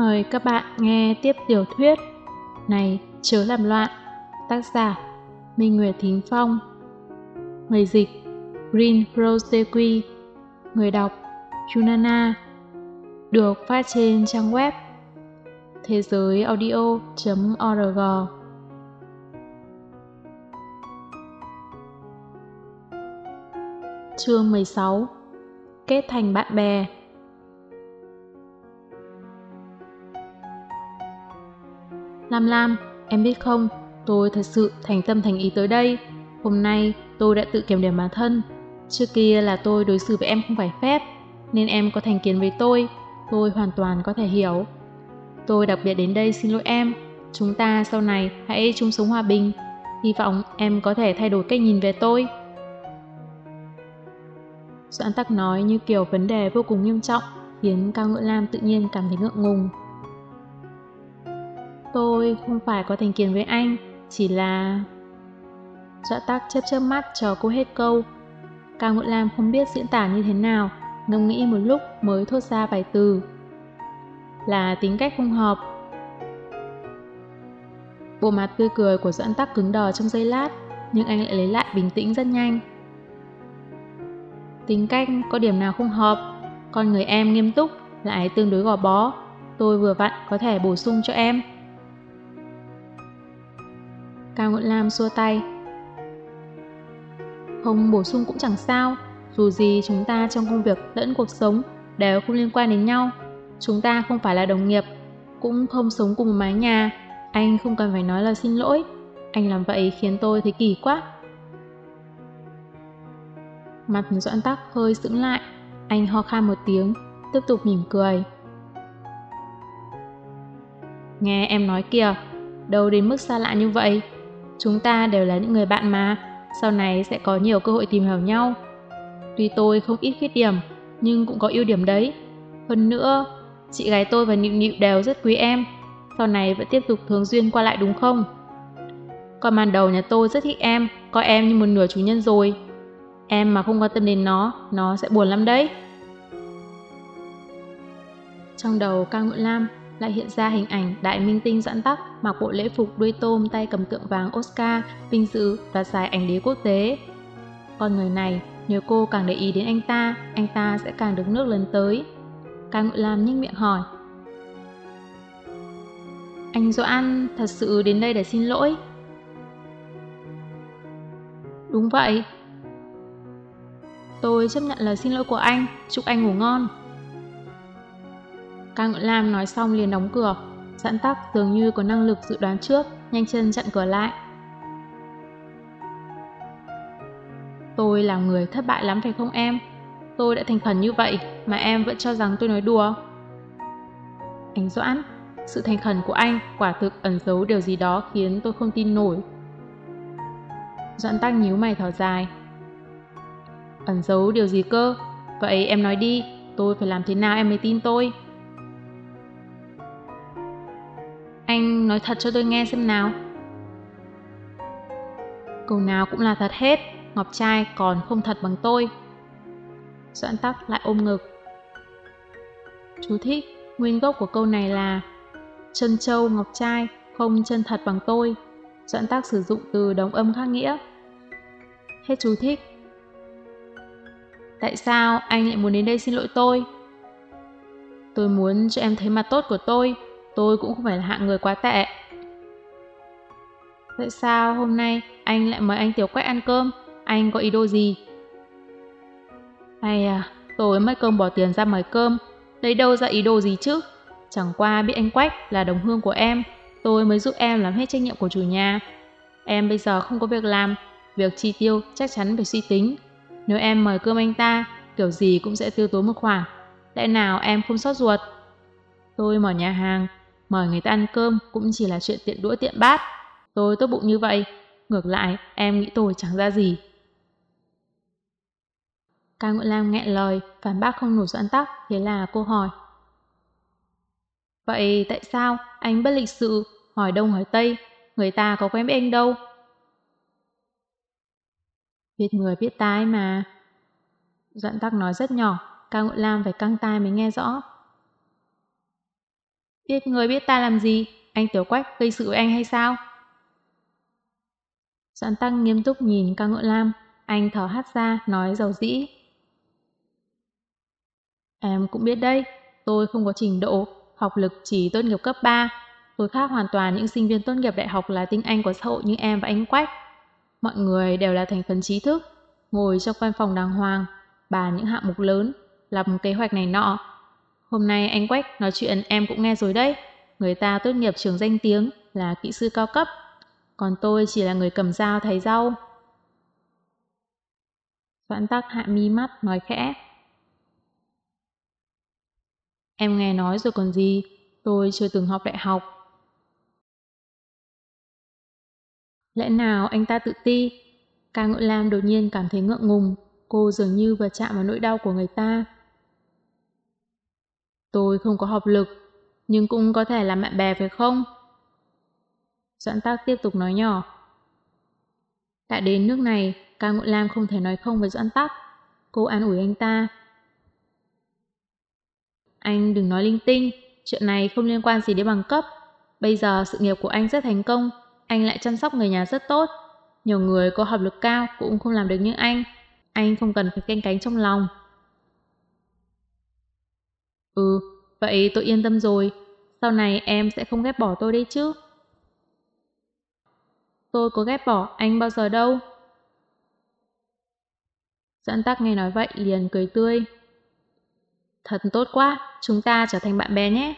Mời các bạn nghe tiếp tiểu thuyết Này chớ làm loạn, Tác giả Minh Nguyệt Thính Phong. Người dịch Green Rose Dequi Người đọc Junana, Được phát trên trang web thế giới audio.org Chương 16 Kết thành bạn bè. Lam Lam, em biết không, tôi thật sự thành tâm thành ý tới đây. Hôm nay tôi đã tự kiểm điểm bản thân. Trước kia là tôi đối xử với em không phải phép, nên em có thành kiến với tôi, tôi hoàn toàn có thể hiểu. Tôi đặc biệt đến đây xin lỗi em, chúng ta sau này hãy chung sống hòa bình. Hy vọng em có thể thay đổi cách nhìn về tôi. Doãn tắc nói như kiểu vấn đề vô cùng nghiêm trọng, khiến Cao Ngựa Lam tự nhiên cảm thấy ngượng ngùng. Tôi không phải có thành kiến với anh, chỉ là... Doãn tắc chớp chớp mắt cho cô hết câu. Cao Ngựa Lam không biết diễn tả như thế nào, ngẫm nghĩ một lúc mới thốt ra vài từ. Là tính cách không hợp. Bộ mặt tươi cười của Doãn tắc cứng đờ trong giây lát, nhưng anh lại lấy lại bình tĩnh rất nhanh. Tính cách có điểm nào không hợp, con người em nghiêm túc, lại tương đối gò bó. Tôi vừa vặn có thể bổ sung cho em. Cao Ngọn Lam xua tay. Không bổ sung cũng chẳng sao, dù gì chúng ta trong công việc lẫn cuộc sống đều không liên quan đến nhau. Chúng ta không phải là đồng nghiệp, cũng không sống cùng một mái nhà. Anh không cần phải nói là xin lỗi. Anh làm vậy khiến tôi thấy kỳ quá. Mặt Doãn Tắc hơi sững lại, anh ho khan một tiếng, tiếp tục mỉm cười. Nghe em nói kìa, đâu đến mức xa lạ như vậy. Chúng ta đều là những người bạn mà, sau này sẽ có nhiều cơ hội tìm hiểu nhau. Tuy tôi không ít khuyết điểm, nhưng cũng có ưu điểm đấy. Hơn nữa, chị gái tôi và Nịu Nịu đều rất quý em, sau này vẫn tiếp tục thường xuyên qua lại đúng không? Còn màn đầu nhà tôi rất thích em, coi em như một nửa chủ nhân rồi. Em mà không quan tâm đến nó, nó sẽ buồn lắm đấy. Trong đầu Cao nguyễn Lam lại hiện ra hình ảnh đại minh tinh giãn tắc mặc bộ lễ phục đuôi tôm tay cầm tượng vàng Oscar, vinh dự và giải ảnh đế quốc tế. Con người này, nếu cô càng để ý đến anh ta, anh ta sẽ càng đứng nước lớn tới. Cao Ngụy Lam nhếch miệng hỏi. Anh Doãn thật sự đến đây để xin lỗi. Đúng vậy, Tôi chấp nhận lời xin lỗi của anh, chúc anh ngủ ngon. Ca Ngự Lam nói xong liền đóng cửa, giãn tắc dường như có năng lực dự đoán trước, nhanh chân chặn cửa lại. Tôi là người thất bại lắm phải không em? Tôi đã thành khẩn như vậy mà em vẫn cho rằng tôi nói đùa. Anh Doãn, sự thành khẩn của anh quả thực ẩn giấu điều gì đó khiến tôi không tin nổi. Doãn tắc nhíu mày thở dài, Ẩn giấu điều gì cơ? Vậy em nói đi, tôi phải làm thế nào em mới tin tôi? Nói thật cho tôi nghe xem nào. Câu nào cũng là thật hết, Ngọc trai còn không thật bằng tôi. Doãn tắc lại ôm ngực. Chú thích, nguyên gốc của câu này là Chân châu Ngọc trai không chân thật bằng tôi. Doãn tác sử dụng từ đồng âm khác nghĩa. Hết chú thích. Tại sao anh lại muốn đến đây xin lỗi tôi? Tôi muốn cho em thấy mặt tốt của tôi. Tôi cũng không phải là hạng người quá tệ. Tại sao hôm nay anh lại mời anh Tiểu Quách ăn cơm? Anh có ý đồ gì? Hay à, tôi mất công bỏ tiền ra mời cơm. Lấy đâu ra ý đồ gì chứ? Chẳng qua biết anh Quách là đồng hương của em. Tôi mới giúp em làm hết trách nhiệm của chủ nhà. Em bây giờ không có việc làm. Việc chi tiêu chắc chắn phải suy tính. Nếu em mời cơm anh ta, kiểu gì cũng sẽ tiêu tốn một khoản. Lẽ nào em không sót ruột? Tôi mở nhà hàng, mời người ta ăn cơm cũng chỉ là chuyện tiện đũa tiện bát. Tôi tốt bụng như vậy, ngược lại em nghĩ tôi chẳng ra gì. Cao Ngụy Lam nghẹn lời, phản bác không nổi doãn tắc, thế là cô hỏi. Vậy tại sao anh bất lịch sự, hỏi đông hỏi tây, người ta có quen biết anh đâu? Biết người biết tai mà. Doãn tắc nói rất nhỏ, Cao Ngụy Lam phải căng tai mới nghe rõ. Biết người biết ta làm gì, anh Tiểu Quách gây sự với anh hay sao? Doãn Tăng nghiêm túc nhìn ca Ngựa lam, anh thở hát ra, nói giàu dĩ. Em cũng biết đấy, tôi không có trình độ, học lực chỉ tốt nghiệp cấp 3. Tôi khác hoàn toàn những sinh viên tốt nghiệp đại học là tinh anh của xã hội như em và anh Quách. Mọi người đều là thành phần trí thức, ngồi trong văn phòng đàng hoàng, bàn những hạng mục lớn, lập kế hoạch này nọ. Hôm nay anh Quách nói chuyện em cũng nghe rồi đấy. Người ta tốt nghiệp trường danh tiếng là kỹ sư cao cấp, còn tôi chỉ là người cầm dao thái rau. Doãn tắc hạ mi mắt nói khẽ. Em nghe nói rồi còn gì, tôi chưa từng học đại học. Lẽ nào anh ta tự ti? Ca Ngự Lam đột nhiên cảm thấy ngượng ngùng, cô dường như vừa chạm vào nỗi đau của người ta. Tôi không có học lực, nhưng cũng có thể làm bạn bè phải không? Doãn tác tiếp tục nói nhỏ. Đã đến nước này, ca ngụy lam không thể nói không với Doãn tắc. Cô an ủi anh ta. Anh đừng nói linh tinh, chuyện này không liên quan gì đến bằng cấp. Bây giờ sự nghiệp của anh rất thành công, anh lại chăm sóc người nhà rất tốt. Nhiều người có học lực cao cũng không làm được như anh. Anh không cần phải canh cánh trong lòng. Ừ, vậy tôi yên tâm rồi. Sau này em sẽ không ghét bỏ tôi đấy chứ. Tôi có ghét bỏ anh bao giờ đâu. Doãn tắc nghe nói vậy liền cười tươi. Thật tốt quá, chúng ta trở thành bạn bè nhé.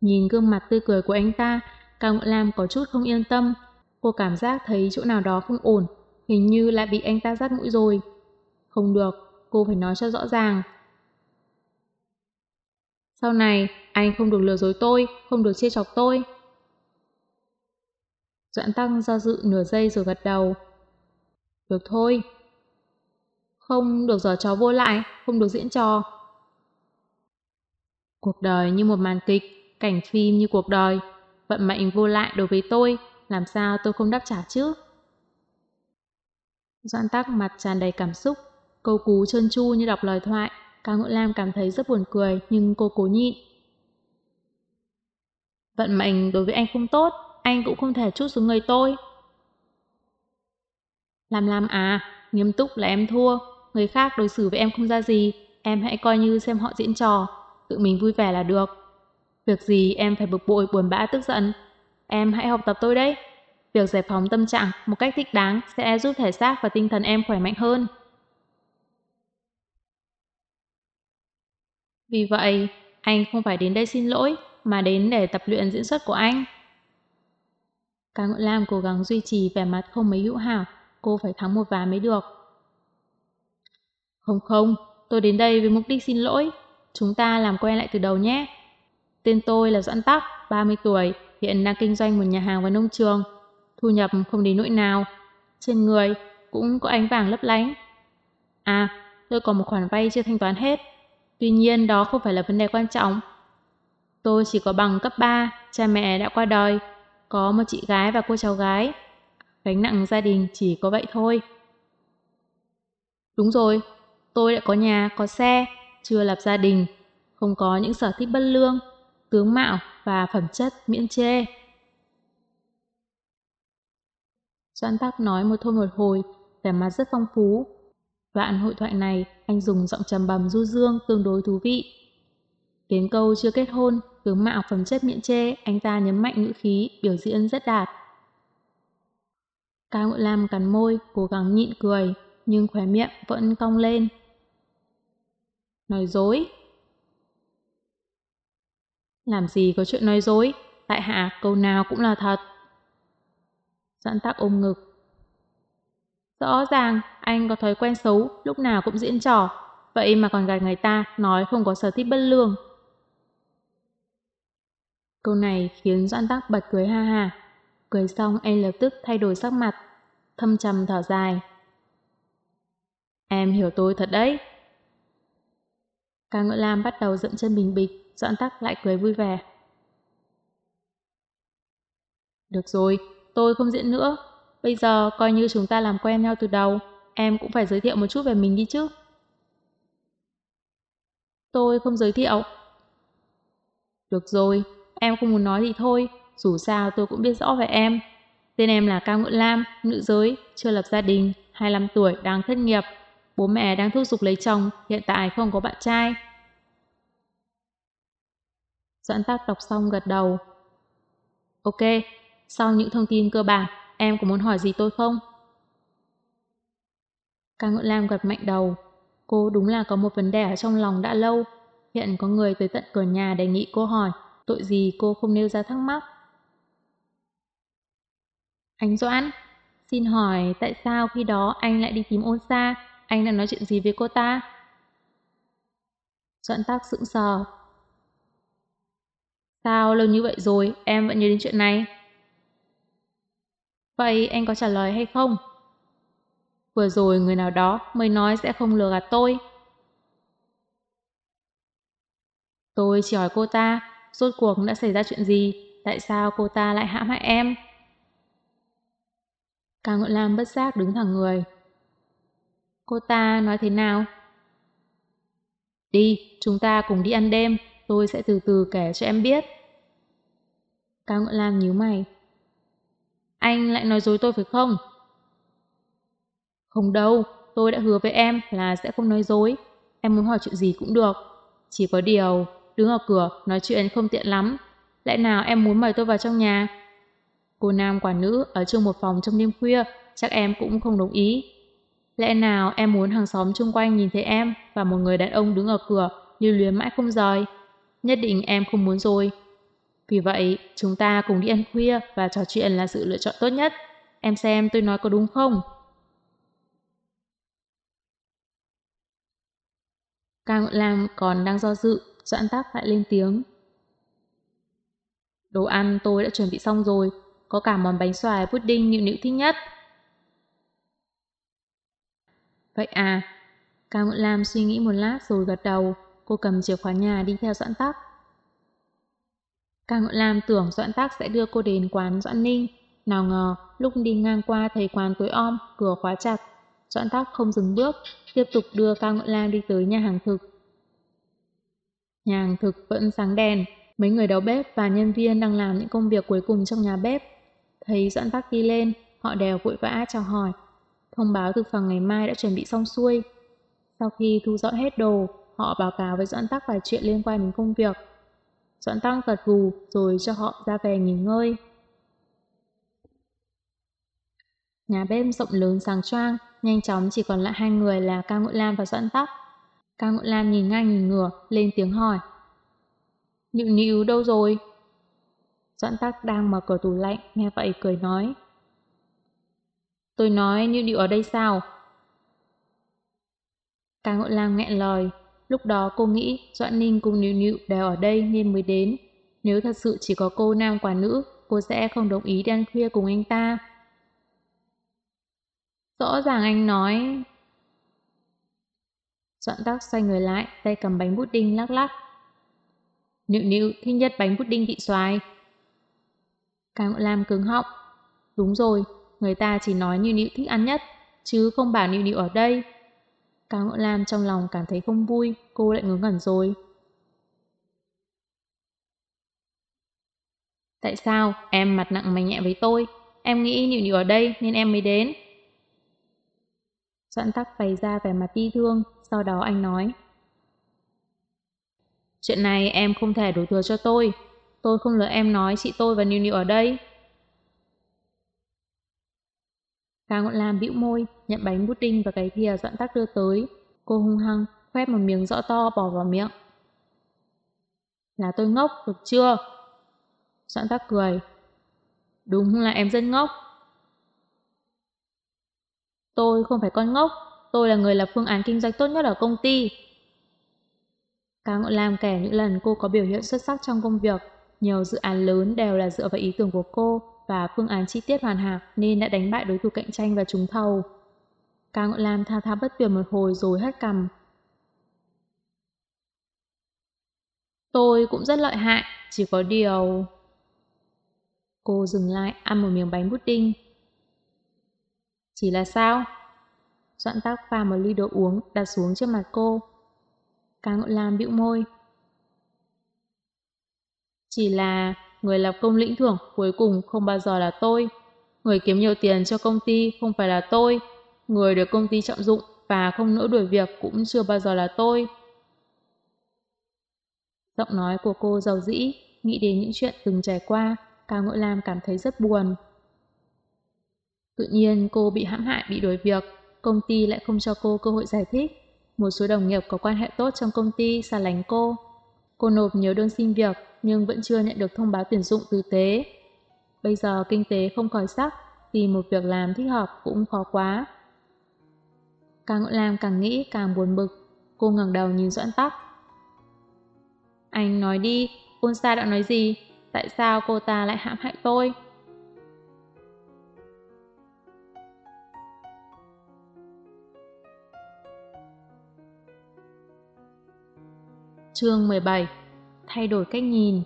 Nhìn gương mặt tươi cười của anh ta, Cao Ngọn Lam có chút không yên tâm. Cô cảm giác thấy chỗ nào đó không ổn, hình như lại bị anh ta dắt mũi rồi. Không được, cô phải nói cho rõ ràng. Sau này, anh không được lừa dối tôi, không được chia chọc tôi. Doãn Tăng do dự nửa giây rồi gật đầu. Được thôi. Không được giở trò vô lại, không được diễn trò. Cuộc đời như một màn kịch, cảnh phim như cuộc đời. Vận mệnh vô lại đối với tôi, làm sao tôi không đáp trả chứ? Doãn tắc mặt tràn đầy cảm xúc, câu cú trơn tru như đọc lời thoại. Cao Ngộ Lam cảm thấy rất buồn cười, nhưng cô cố nhịn. Vận mệnh đối với anh không tốt, anh cũng không thể chút xuống người tôi. Làm làm à, nghiêm túc là em thua, người khác đối xử với em không ra gì, em hãy coi như xem họ diễn trò, tự mình vui vẻ là được. Việc gì em phải bực bội buồn bã tức giận, em hãy học tập tôi đấy. Việc giải phóng tâm trạng một cách thích đáng sẽ giúp thể xác và tinh thần em khỏe mạnh hơn. Vì vậy, anh không phải đến đây xin lỗi, mà đến để tập luyện diễn xuất của anh. Cá Ngọn Lam cố gắng duy trì vẻ mặt không mấy hữu hảo, cô phải thắng một ván mới được. Không không, tôi đến đây với mục đích xin lỗi. Chúng ta làm quen lại từ đầu nhé. Tên tôi là Doãn Tắc, 30 tuổi, hiện đang kinh doanh một nhà hàng và nông trường. Thu nhập không đến nỗi nào. Trên người cũng có ánh vàng lấp lánh. À, tôi còn một khoản vay chưa thanh toán hết. Tuy nhiên đó không phải là vấn đề quan trọng. Tôi chỉ có bằng cấp 3, cha mẹ đã qua đời, có một chị gái và cô cháu gái. Gánh nặng gia đình chỉ có vậy thôi. Đúng rồi, tôi đã có nhà, có xe, chưa lập gia đình, không có những sở thích bất lương, tướng mạo và phẩm chất miễn chê. Doãn Tắc nói một thôi một hồi, vẻ mặt rất phong phú. Đoạn hội thoại này, anh dùng giọng trầm bầm du dương tương đối thú vị. Đến câu chưa kết hôn, tướng mạo phẩm chất miễn chê, anh ta nhấn mạnh ngữ khí, biểu diễn rất đạt. Cao Ngụy Lam cắn môi, cố gắng nhịn cười, nhưng khóe miệng vẫn cong lên. Nói dối. Làm gì có chuyện nói dối, tại hạ câu nào cũng là thật. Giãn tắc ôm ngực. Rõ ràng, anh có thói quen xấu, lúc nào cũng diễn trò, vậy mà còn gạt người ta nói không có sở thích bất lương. Câu này khiến Doãn Tắc bật cười ha ha. Cười xong anh lập tức thay đổi sắc mặt, thâm trầm thở dài. Em hiểu tôi thật đấy. Ca ngợi lam bắt đầu dựng chân bình bịch, Doãn Tắc lại cười vui vẻ. Được rồi, tôi không diễn nữa. Bây giờ coi như chúng ta làm quen nhau từ đầu, em cũng phải giới thiệu một chút về mình đi chứ. Tôi không giới thiệu. Được rồi, em không muốn nói thì thôi, dù sao tôi cũng biết rõ về em. Tên em là Cao nguyễn Lam, nữ giới, chưa lập gia đình, 25 tuổi, đang thất nghiệp. Bố mẹ đang thúc giục lấy chồng, hiện tại không có bạn trai. Doãn tác đọc xong gật đầu. Ok, sau những thông tin cơ bản, em có muốn hỏi gì tôi không? ca Ngự Lam gật mạnh đầu. Cô đúng là có một vấn đề ở trong lòng đã lâu. Hiện có người tới tận cửa nhà đề nghị cô hỏi, tội gì cô không nêu ra thắc mắc. Anh Doãn, xin hỏi tại sao khi đó anh lại đi tìm ôn xa, anh đã nói chuyện gì với cô ta? Doãn tác sững sờ. Sao lâu như vậy rồi, em vẫn nhớ đến chuyện này? Vậy anh có trả lời hay không? Vừa rồi người nào đó mới nói sẽ không lừa gạt tôi. Tôi chỉ hỏi cô ta, rốt cuộc đã xảy ra chuyện gì, tại sao cô ta lại hãm hại em? Cao Ngọn Lam bất giác đứng thẳng người. Cô ta nói thế nào? Đi, chúng ta cùng đi ăn đêm, tôi sẽ từ từ kể cho em biết. Cao Ngọn Lam nhíu mày. Anh lại nói dối tôi phải không? Không đâu, tôi đã hứa với em là sẽ không nói dối. Em muốn hỏi chuyện gì cũng được. Chỉ có điều, đứng ở cửa nói chuyện không tiện lắm. Lẽ nào em muốn mời tôi vào trong nhà? Cô nam quả nữ ở chung một phòng trong đêm khuya, chắc em cũng không đồng ý. Lẽ nào em muốn hàng xóm chung quanh nhìn thấy em và một người đàn ông đứng ở cửa lưu luyến mãi không rời? Nhất định em không muốn rồi. Vì vậy, chúng ta cùng đi ăn khuya và trò chuyện là sự lựa chọn tốt nhất. Em xem tôi nói có đúng không? Cao Ngọn Lam còn đang do dự, Doãn Tắc lại lên tiếng. Đồ ăn tôi đã chuẩn bị xong rồi, có cả món bánh xoài pudding nịu nịu thích nhất. Vậy à, Cao Ngọn Lam suy nghĩ một lát rồi gật đầu, cô cầm chìa khóa nhà đi theo Doãn Tắc. Cao Ngọn Lam tưởng Doãn Tắc sẽ đưa cô đến quán Doãn Ninh, nào ngờ lúc đi ngang qua thấy quán tối om, cửa khóa chặt. Doãn Tắc không dừng bước, tiếp tục đưa Cao Ngọn Lam đi tới nhà hàng thực. Nhà hàng thực vẫn sáng đèn, mấy người đầu bếp và nhân viên đang làm những công việc cuối cùng trong nhà bếp. Thấy Doãn Tắc đi lên, họ đều vội vã chào hỏi. Thông báo thực phẩm ngày mai đã chuẩn bị xong xuôi. Sau khi thu dọn hết đồ, họ báo cáo với Doãn Tắc vài chuyện liên quan đến công việc. Doãn tăng gật gù rồi cho họ ra về nghỉ ngơi. Nhà bếp rộng lớn sáng choang, nhanh chóng chỉ còn lại hai người là Cao Ngụy Lam và Doãn Tắc. Cao Ngụy Lam nhìn ngang nhìn ngửa, lên tiếng hỏi. Nịu nịu đâu rồi? Doãn Tắc đang mở cửa tủ lạnh, nghe vậy cười nói. Tôi nói Nịu Nịu ở đây sao? Cao Ngụy Lam nghẹn lời. Lúc đó cô nghĩ Doãn Ninh cùng Nịu Nịu đều ở đây nên mới đến. Nếu thật sự chỉ có cô nam quả nữ, cô sẽ không đồng ý đi ăn khuya cùng anh ta. Rõ ràng anh nói... Doãn tắc xoay người lại, tay cầm bánh bút đinh lắc lắc. Nịu nịu thích nhất bánh bút đinh vị xoài. cái Ngộ Lam cứng họng. Đúng rồi, người ta chỉ nói Nịu Nịu thích ăn nhất, chứ không bảo Nịu Nịu ở đây. Cao Ngộ Lam trong lòng cảm thấy không vui, cô lại ngớ ngẩn rồi. Tại sao em mặt nặng mày nhẹ với tôi? Em nghĩ Nịu Nịu ở đây nên em mới đến. Doãn tắc bày ra vẻ mặt bi thương, sau đó anh nói. Chuyện này em không thể đổ thừa cho tôi, Tôi không lỡ em nói chị tôi và Niu Niu ở đây. Cao Ngọn Lam bĩu môi, nhận bánh bút đinh và cái thìa dọn tắc đưa tới. Cô hung hăng, khoét một miếng rõ to bỏ vào miệng. Là tôi ngốc, được chưa? Doãn tắc cười. Đúng là em rất ngốc. Tôi không phải con ngốc, tôi là người lập phương án kinh doanh tốt nhất ở công ty. Cao Ngọn Lam kể những lần cô có biểu hiện xuất sắc trong công việc, nhiều dự án lớn đều là dựa vào ý tưởng của cô và phương án chi tiết hoàn hảo nên đã đánh bại đối thủ cạnh tranh và trúng thầu. Cao Ngọn Lam thao thao bất tuyệt một hồi rồi hất cằm. Tôi cũng rất lợi hại, chỉ có điều... Cô dừng lại ăn một miếng bánh bút đinh. Chỉ là sao? Doãn tắc pha một ly đồ uống đặt xuống trước mặt cô. Cao Ngọn Lam bĩu môi. Chỉ là người lập công lĩnh thưởng cuối cùng không bao giờ là tôi. Người kiếm nhiều tiền cho công ty không phải là tôi. Người được công ty trọng dụng và không nỡ đuổi việc cũng chưa bao giờ là tôi. Giọng nói của cô giàu dĩ, nghĩ đến những chuyện từng trải qua, Cao Ngội Lam cảm thấy rất buồn. Tự nhiên cô bị hãm hại bị đuổi việc, công ty lại không cho cô cơ hội giải thích. Một số đồng nghiệp có quan hệ tốt trong công ty xa lánh cô. Cô nộp nhiều đơn xin việc nhưng vẫn chưa nhận được thông báo tuyển dụng tử tế. Bây giờ kinh tế không khỏi sắc, tìm một việc làm thích hợp cũng khó quá. Càng làm càng nghĩ càng buồn bực, cô ngẩng đầu nhìn Doãn Tắc. Anh nói đi, ôn xa đã nói gì? Tại sao cô ta lại hãm hại tôi? Chương 17 Thay đổi cách nhìn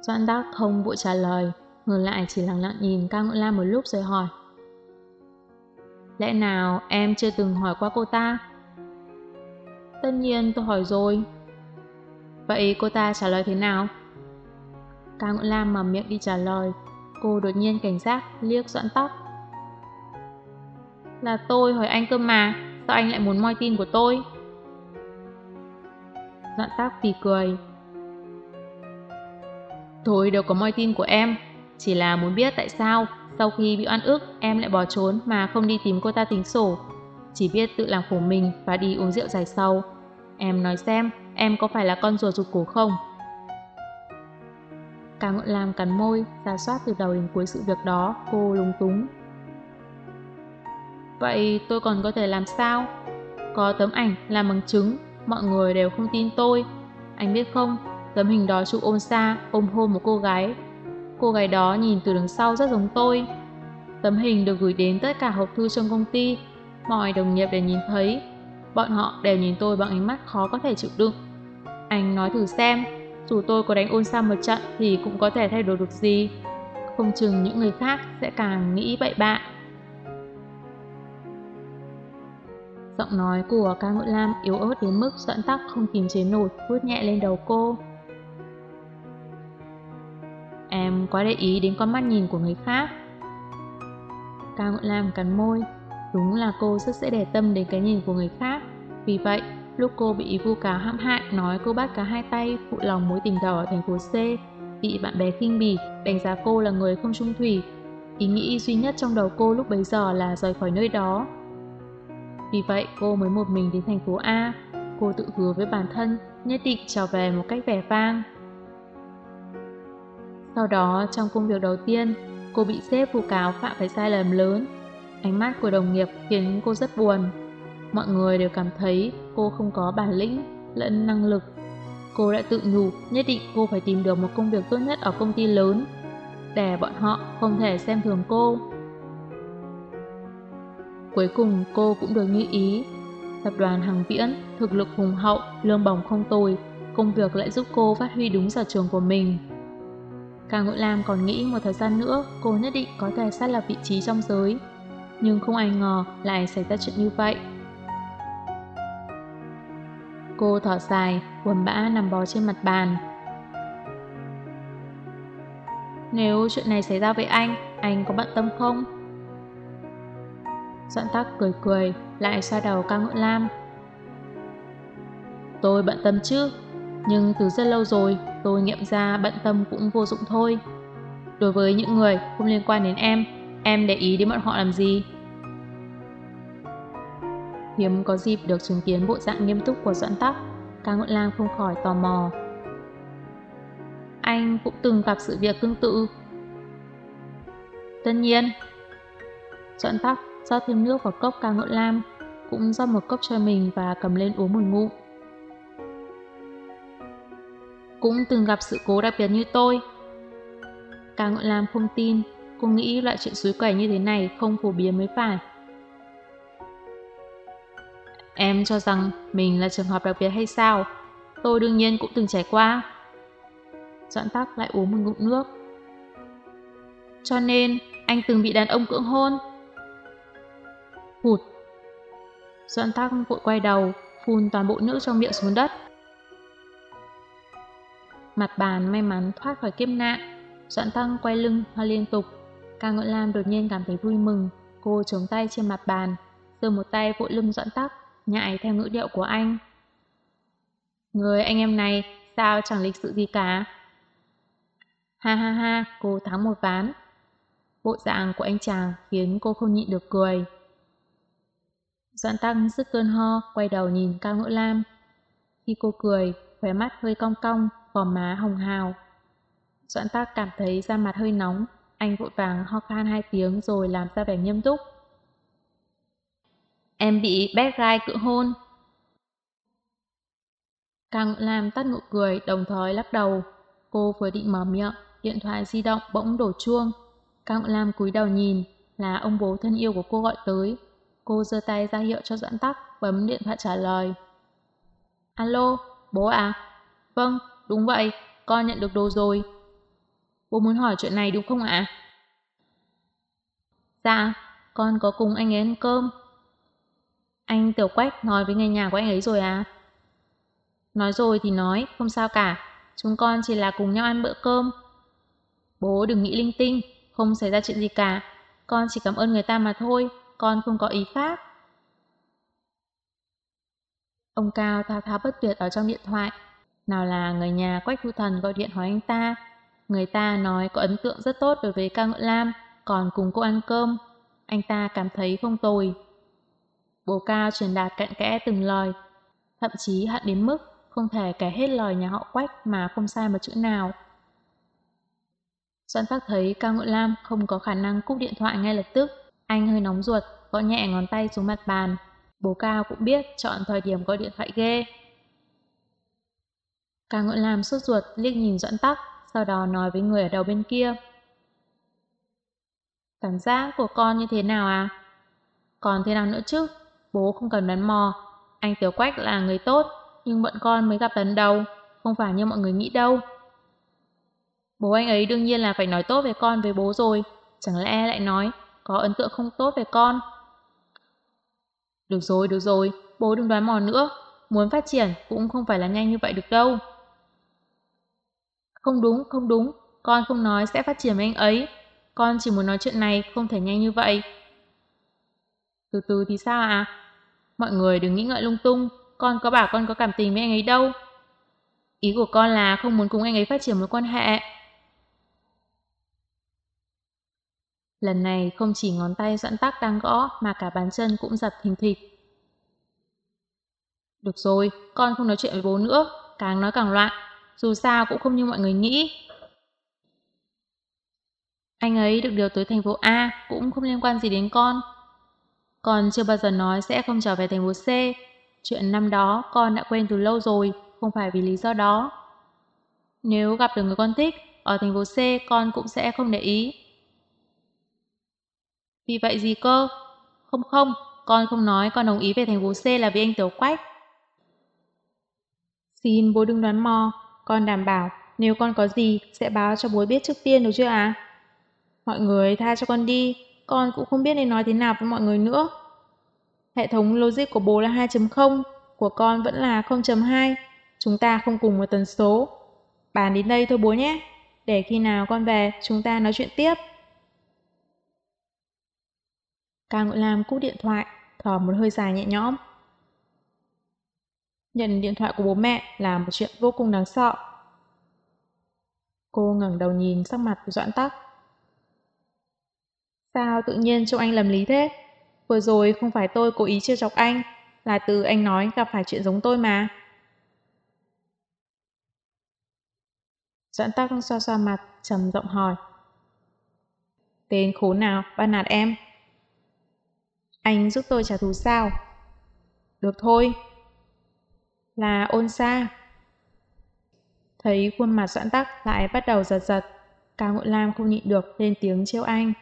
Doãn Đắc không vội trả lời, ngược lại chỉ lặng lặng nhìn Cao Ngũ Lam một lúc rồi hỏi. Lẽ nào em chưa từng hỏi qua cô ta? Tất nhiên tôi hỏi rồi. Vậy cô ta trả lời thế nào? Cao Ngũ Lam mở miệng đi trả lời, cô đột nhiên cảnh giác liếc Doãn Tóc. Là tôi hỏi anh cơ mà, sao anh lại muốn moi tin của tôi? Doãn tác phì cười. Tôi đâu có moi tin của em, chỉ là muốn biết tại sao sau khi bị oan ức em lại bỏ trốn mà không đi tìm cô ta tính sổ. Chỉ biết tự làm khổ mình và đi uống rượu dài sâu. Em nói xem, em có phải là con rùa rụt cổ không? Cả Ngọn Lam cắn môi, ra soát từ đầu đến cuối sự việc đó, cô lúng túng. Vậy tôi còn có thể làm sao? Có tấm ảnh làm bằng chứng mọi người đều không tin tôi. Anh biết không, tấm hình đó chụp ôm xa, ôm hôn một cô gái. Cô gái đó nhìn từ đằng sau rất giống tôi. Tấm hình được gửi đến tất cả hộp thư trong công ty. Mọi đồng nghiệp đều nhìn thấy. Bọn họ đều nhìn tôi bằng ánh mắt khó có thể chịu đựng. Anh nói thử xem, dù tôi có đánh ôn xa một trận thì cũng có thể thay đổi được gì. Không chừng những người khác sẽ càng nghĩ bậy bạ. Giọng nói của ca ngội lam yếu ớt đến mức dẫn tắc không kìm chế nổi, vuốt nhẹ lên đầu cô. Em quá để ý đến con mắt nhìn của người khác. Ca ngội Lam cắn môi, đúng là cô rất dễ để tâm đến cái nhìn của người khác. Vì vậy, lúc cô bị vu cáo hãm hại nói cô bắt cả hai tay phụ lòng mối tình đỏ ở thành phố C, bị bạn bè khinh bỉ, đánh giá cô là người không trung thủy. Ý nghĩ duy nhất trong đầu cô lúc bấy giờ là rời khỏi nơi đó, vì vậy cô mới một mình đến thành phố A. Cô tự hứa với bản thân nhất định trở về một cách vẻ vang. Sau đó, trong công việc đầu tiên, cô bị sếp vu cáo phạm phải sai lầm lớn. Ánh mắt của đồng nghiệp khiến cô rất buồn. Mọi người đều cảm thấy cô không có bản lĩnh lẫn năng lực. Cô đã tự nhủ nhất định cô phải tìm được một công việc tốt nhất ở công ty lớn để bọn họ không thể xem thường cô. Cuối cùng cô cũng được như ý. Tập đoàn Hằng Viễn, thực lực hùng hậu, lương bổng không tồi, công việc lại giúp cô phát huy đúng sở trường của mình. Càng Ngụy Lam còn nghĩ một thời gian nữa cô nhất định có thể xác lập vị trí trong giới. Nhưng không ai ngờ lại xảy ra chuyện như vậy. Cô thở dài, buồn bã nằm bò trên mặt bàn. Nếu chuyện này xảy ra với anh, anh có bận tâm không? Doãn tắc cười cười, lại xoa đầu cao ngưỡng lam. Tôi bận tâm chứ, nhưng từ rất lâu rồi tôi nghiệm ra bận tâm cũng vô dụng thôi. Đối với những người không liên quan đến em, em để ý đến bọn họ làm gì? Hiếm có dịp được chứng kiến bộ dạng nghiêm túc của Doãn Tắc, Cao Ngọn Lam không khỏi tò mò. Anh cũng từng gặp sự việc tương tự. Tất nhiên. Doãn Tắc do thêm nước vào cốc ca ngợi lam, cũng rót một cốc cho mình và cầm lên uống một ngụm. Cũng từng gặp sự cố đặc biệt như tôi. Ca ngợi lam không tin, cô nghĩ loại chuyện suối quẩy như thế này không phổ biến mới phải. Em cho rằng mình là trường hợp đặc biệt hay sao? Tôi đương nhiên cũng từng trải qua. Doãn tắc lại uống một ngụm nước. Cho nên, anh từng bị đàn ông cưỡng hôn. Hụt. Doãn tắc vội quay đầu, phun toàn bộ nước trong miệng xuống đất. Mặt bàn may mắn thoát khỏi kiếp nạn. Doãn tăng quay lưng hoa liên tục. Ca Ngợi Lam đột nhiên cảm thấy vui mừng. Cô chống tay trên mặt bàn, giơ một tay vội lưng doãn tắc, nhại theo ngữ điệu của anh. Người anh em này, sao chẳng lịch sự gì cả? Ha ha ha, cô thắng một ván. Bộ dạng của anh chàng khiến cô không nhịn được cười. Doãn tăng sức cơn ho, quay đầu nhìn Cao Ngữ Lam. Khi cô cười, khóe mắt hơi cong cong, gò má hồng hào. Doãn tác cảm thấy da mặt hơi nóng, anh vội vàng ho khan hai tiếng rồi làm ra vẻ nghiêm túc. Em bị bad guy cự hôn. Cao Ngữ Lam tắt nụ cười, đồng thời lắc đầu. Cô vừa định mở miệng, điện thoại di động bỗng đổ chuông. Cao Ngữ Lam cúi đầu nhìn, là ông bố thân yêu của cô gọi tới. Cô giơ tay ra hiệu cho Doãn Tắc, bấm điện thoại trả lời. Alo, bố à? Vâng, đúng vậy, con nhận được đồ rồi. Bố muốn hỏi chuyện này đúng không ạ? Dạ, con có cùng anh ấy ăn cơm. Anh Tiểu Quách nói với người nhà của anh ấy rồi à? Nói rồi thì nói, không sao cả. Chúng con chỉ là cùng nhau ăn bữa cơm. Bố đừng nghĩ linh tinh, không xảy ra chuyện gì cả. Con chỉ cảm ơn người ta mà thôi, con không có ý khác. Ông Cao thao thao bất tuyệt ở trong điện thoại. Nào là người nhà Quách Thu Thần gọi điện hỏi anh ta. Người ta nói có ấn tượng rất tốt đối với ca ngợi lam, còn cùng cô ăn cơm. Anh ta cảm thấy không tồi. Bố Cao truyền đạt cặn kẽ từng lời, thậm chí hận đến mức không thể kể hết lời nhà họ Quách mà không sai một chữ nào. Doãn tắc thấy Cao Ngự Lam không có khả năng cúp điện thoại ngay lập tức. Anh hơi nóng ruột, gõ nhẹ ngón tay xuống mặt bàn. Bố Cao cũng biết chọn thời điểm gọi điện thoại ghê. Cao Ngự Lam sốt ruột liếc nhìn Doãn tắc, sau đó nói với người ở đầu bên kia. Cảm giác của con như thế nào à? Còn thế nào nữa chứ? Bố không cần đoán mò. Anh Tiểu Quách là người tốt, nhưng bọn con mới gặp lần đầu, không phải như mọi người nghĩ đâu. Bố anh ấy đương nhiên là phải nói tốt về con với bố rồi, chẳng lẽ lại nói có ấn tượng không tốt về con. Được rồi, được rồi, bố đừng đoán mò nữa, muốn phát triển cũng không phải là nhanh như vậy được đâu. Không đúng, không đúng, con không nói sẽ phát triển với anh ấy, con chỉ muốn nói chuyện này không thể nhanh như vậy. Từ từ thì sao à? Mọi người đừng nghĩ ngợi lung tung, con có bảo con có cảm tình với anh ấy đâu. Ý của con là không muốn cùng anh ấy phát triển mối quan hệ. Lần này không chỉ ngón tay doãn tắc đang gõ mà cả bàn chân cũng giật thình thịch. Được rồi, con không nói chuyện với bố nữa, càng nói càng loạn, dù sao cũng không như mọi người nghĩ. Anh ấy được điều tới thành phố A cũng không liên quan gì đến con. Con chưa bao giờ nói sẽ không trở về thành phố C. Chuyện năm đó con đã quên từ lâu rồi, không phải vì lý do đó. Nếu gặp được người con thích, ở thành phố C con cũng sẽ không để ý. Vì vậy gì cơ? Không không, con không nói con đồng ý về thành phố C là vì anh Tiểu Quách. Xin bố đừng đoán mò, con đảm bảo nếu con có gì sẽ báo cho bố biết trước tiên được chưa à? Mọi người tha cho con đi, con cũng không biết nên nói thế nào với mọi người nữa. Hệ thống logic của bố là 2.0, của con vẫn là 0.2. Chúng ta không cùng một tần số. Bàn đến đây thôi bố nhé. Để khi nào con về, chúng ta nói chuyện tiếp. Cao Ngụy Lam cúp điện thoại, thở một hơi dài nhẹ nhõm. Nhận điện thoại của bố mẹ là một chuyện vô cùng đáng sợ. Cô ngẩng đầu nhìn sắc mặt của Doãn Tắc. Sao tự nhiên trông anh lầm lý thế? Vừa rồi không phải tôi cố ý chia chọc anh, là từ anh nói gặp phải chuyện giống tôi mà. Doãn Tắc xoa xoa mặt, trầm giọng hỏi. Tên khốn nào bắt nạt em? Anh giúp tôi trả thù sao? Được thôi. Là ôn xa. Thấy khuôn mặt doãn tắc lại bắt đầu giật giật. Cao Ngộ Lam không nhịn được lên tiếng trêu anh.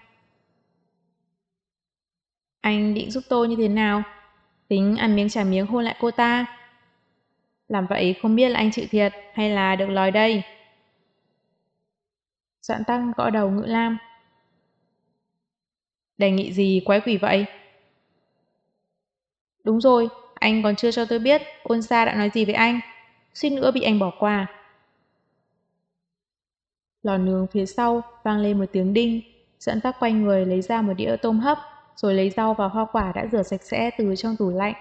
Anh định giúp tôi như thế nào? Tính ăn miếng trả miếng hôn lại cô ta. Làm vậy không biết là anh chịu thiệt hay là được lòi đây. Doãn tăng gõ đầu Ngự Lam. Đề nghị gì quái quỷ vậy? Đúng rồi, anh còn chưa cho tôi biết ôn xa đã nói gì với anh. Suýt nữa bị anh bỏ qua. Lò nướng phía sau vang lên một tiếng đinh, dẫn tắc quay người lấy ra một đĩa tôm hấp, rồi lấy rau và hoa quả đã rửa sạch sẽ từ trong tủ lạnh.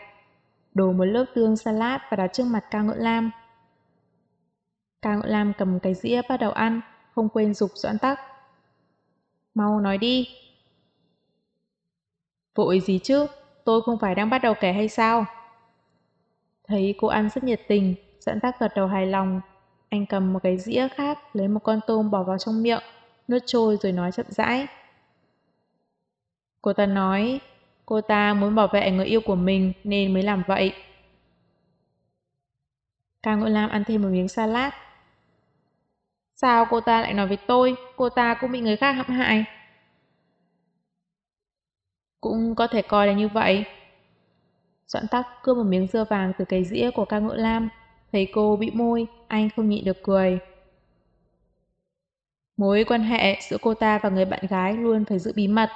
Đổ một lớp tương salad và đặt trước mặt ca ngợi lam. Ca ngợi lam cầm cái dĩa bắt đầu ăn, không quên dục doãn tắc. Mau nói đi. Vội gì chứ, tôi không phải đang bắt đầu kể hay sao? Thấy cô ăn rất nhiệt tình, dẫn tác gật đầu hài lòng. Anh cầm một cái dĩa khác, lấy một con tôm bỏ vào trong miệng, nuốt trôi rồi nói chậm rãi. Cô ta nói, cô ta muốn bảo vệ người yêu của mình nên mới làm vậy. Cao Ngộ Lam ăn thêm một miếng salad. Sao cô ta lại nói với tôi, cô ta cũng bị người khác hãm hại? Cũng có thể coi là như vậy. Doãn tắc cướp một miếng dưa vàng từ cái dĩa của ca ngựa lam. Thấy cô bị môi, anh không nhịn được cười. Mối quan hệ giữa cô ta và người bạn gái luôn phải giữ bí mật.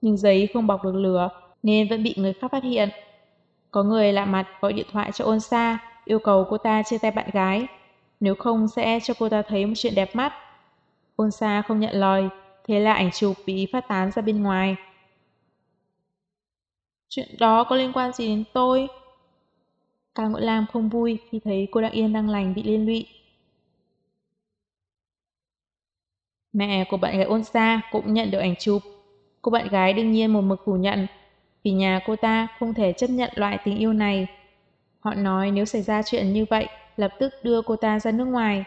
Nhưng giấy không bọc được lửa nên vẫn bị người khác phát hiện. Có người lạ mặt gọi điện thoại cho ôn xa yêu cầu cô ta chia tay bạn gái. Nếu không sẽ cho cô ta thấy một chuyện đẹp mắt. Ôn xa không nhận lời, thế là ảnh chụp bị phát tán ra bên ngoài. Chuyện đó có liên quan gì đến tôi? Cao Ngũ Lam không vui khi thấy cô đặng yên đang lành bị liên lụy. Mẹ của bạn gái ôn xa cũng nhận được ảnh chụp. Cô bạn gái đương nhiên một mực phủ nhận vì nhà cô ta không thể chấp nhận loại tình yêu này. Họ nói nếu xảy ra chuyện như vậy, lập tức đưa cô ta ra nước ngoài.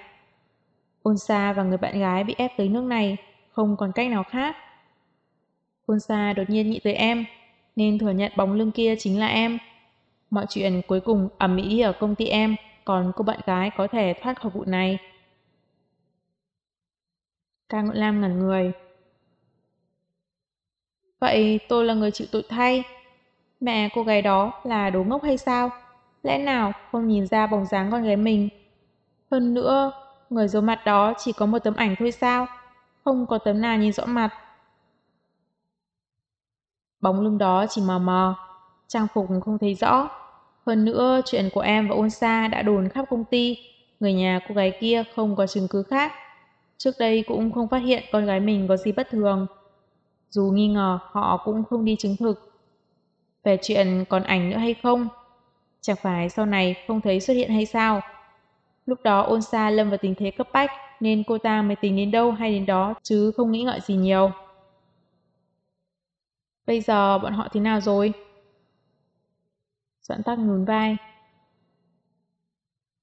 Ôn xa và người bạn gái bị ép tới nước này, không còn cách nào khác. Ôn xa đột nhiên nghĩ tới em, nên thừa nhận bóng lưng kia chính là em. Mọi chuyện cuối cùng ẩm mỹ ở công ty em, còn cô bạn gái có thể thoát khỏi vụ này. Ca Ngự Lam ngẩn người. Vậy tôi là người chịu tội thay. Mẹ cô gái đó là đồ ngốc hay sao? Lẽ nào không nhìn ra bóng dáng con gái mình? Hơn nữa, người giấu mặt đó chỉ có một tấm ảnh thôi sao? Không có tấm nào nhìn rõ mặt. Bóng lưng đó chỉ mờ mờ, trang phục không thấy rõ. Hơn nữa, chuyện của em và ôn xa đã đồn khắp công ty. Người nhà cô gái kia không có chứng cứ khác. Trước đây cũng không phát hiện con gái mình có gì bất thường. Dù nghi ngờ, họ cũng không đi chứng thực. Về chuyện còn ảnh nữa hay không? Chẳng phải sau này không thấy xuất hiện hay sao? Lúc đó ôn xa lâm vào tình thế cấp bách nên cô ta mới tính đến đâu hay đến đó chứ không nghĩ ngợi gì nhiều. Bây giờ bọn họ thế nào rồi? Doãn tắc nhún vai.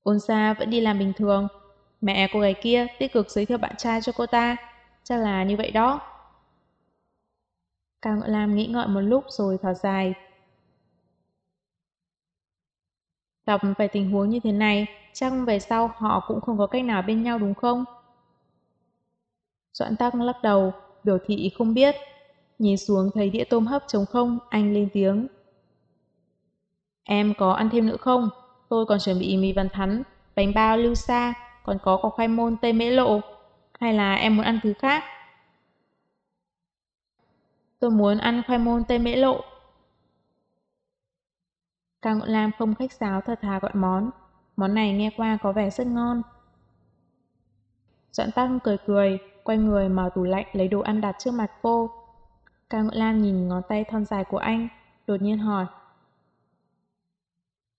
Ôn xa vẫn đi làm bình thường. Mẹ cô gái kia tích cực giới thiệu bạn trai cho cô ta. Chắc là như vậy đó. Cao Ngợi Lam nghĩ ngợi một lúc rồi thở dài. Gặp phải tình huống như thế này, chắc về sau họ cũng không có cách nào bên nhau đúng không? Doãn tắc lắc đầu, biểu thị không biết. Nhìn xuống thấy đĩa tôm hấp trống không, anh lên tiếng. Em có ăn thêm nữa không? Tôi còn chuẩn bị mì văn thắn, bánh bao lưu sa, còn có quả khoai môn tây mễ lộ. Hay là em muốn ăn thứ khác? Tôi muốn ăn khoai môn tây mễ lộ. Cao Ngọn Lam không khách sáo thật thà gọi món. Món này nghe qua có vẻ rất ngon. Doãn Tăng cười cười, quay người mở tủ lạnh lấy đồ ăn đặt trước mặt cô. Cao Ngự Lam nhìn ngón tay thon dài của anh, đột nhiên hỏi.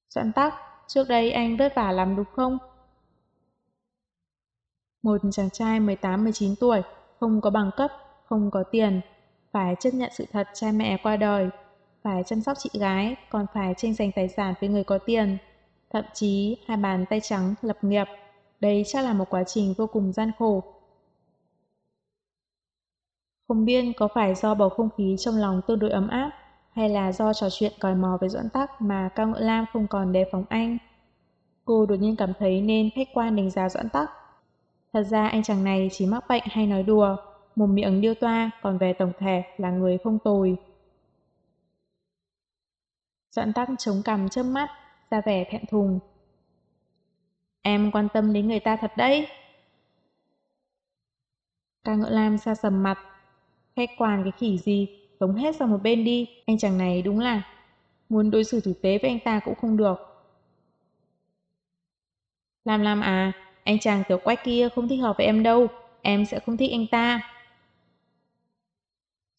Doãn Tắc, trước đây anh vất vả lắm đúng không? Một chàng trai 18-19 tuổi, không có bằng cấp, không có tiền, phải chấp nhận sự thật cha mẹ qua đời, phải chăm sóc chị gái, còn phải tranh giành tài sản với người có tiền. Thậm chí hai bàn tay trắng lập nghiệp. Đây chắc là một quá trình vô cùng gian khổ. Không biết có phải do bầu không khí trong lòng tương đối ấm áp hay là do trò chuyện còi mò với Doãn Tắc mà Cao Ngựa Lam không còn đề phòng anh. Cô đột nhiên cảm thấy nên khách quan đánh giá Doãn Tắc. Thật ra anh chàng này chỉ mắc bệnh hay nói đùa, một miệng điêu toa, còn về tổng thể là người không tồi. Doãn Tắc chống cằm chớp mắt, ra vẻ thẹn thùng. Em quan tâm đến người ta thật đấy. Ca ngựa lam xa sầm mặt. Khách quan cái khỉ gì, tống hết sang một bên đi, anh chàng này đúng là muốn đối xử tử tế với anh ta cũng không được. Lam Lam à, anh chàng tiểu quách kia không thích hợp với em đâu, em sẽ không thích anh ta.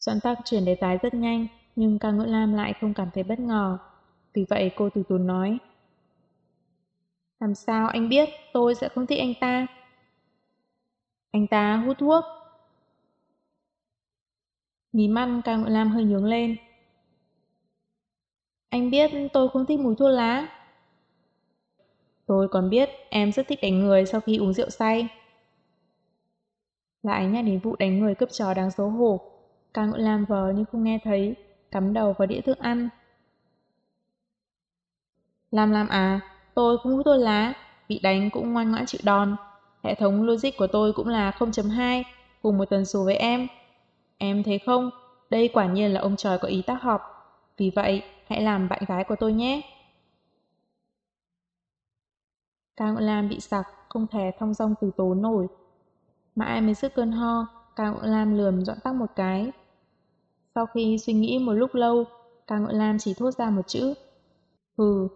Doãn tắc chuyển đề tài rất nhanh, nhưng ca ngưỡng lam lại không cảm thấy bất ngờ. Vì vậy cô từ tốn nói. Làm sao anh biết tôi sẽ không thích anh ta? Anh ta hút thuốc. Mí mắt ca ngợi lam hơi nhướng lên. Anh biết tôi không thích mùi thuốc lá. Tôi còn biết em rất thích đánh người sau khi uống rượu say. Lại nhắc đến vụ đánh người cướp chó đáng xấu hổ. Ca ngợi lam vờ như không nghe thấy, cắm đầu vào đĩa thức ăn. Lam Lam à, tôi không hút thuốc lá, bị đánh cũng ngoan ngoãn chịu đòn. Hệ thống logic của tôi cũng là 0.2, cùng một tần số với em. Em thấy không, đây quả nhiên là ông trời có ý tác hợp. Vì vậy, hãy làm bạn gái của tôi nhé. Cao Ngọn Lam bị sặc, không thể thong dong từ tố nổi. Mãi mới sức cơn ho, Cao Ngọn Lam lườm dọn tóc một cái. Sau khi suy nghĩ một lúc lâu, Cao Ngọn Lam chỉ thốt ra một chữ. Hừ,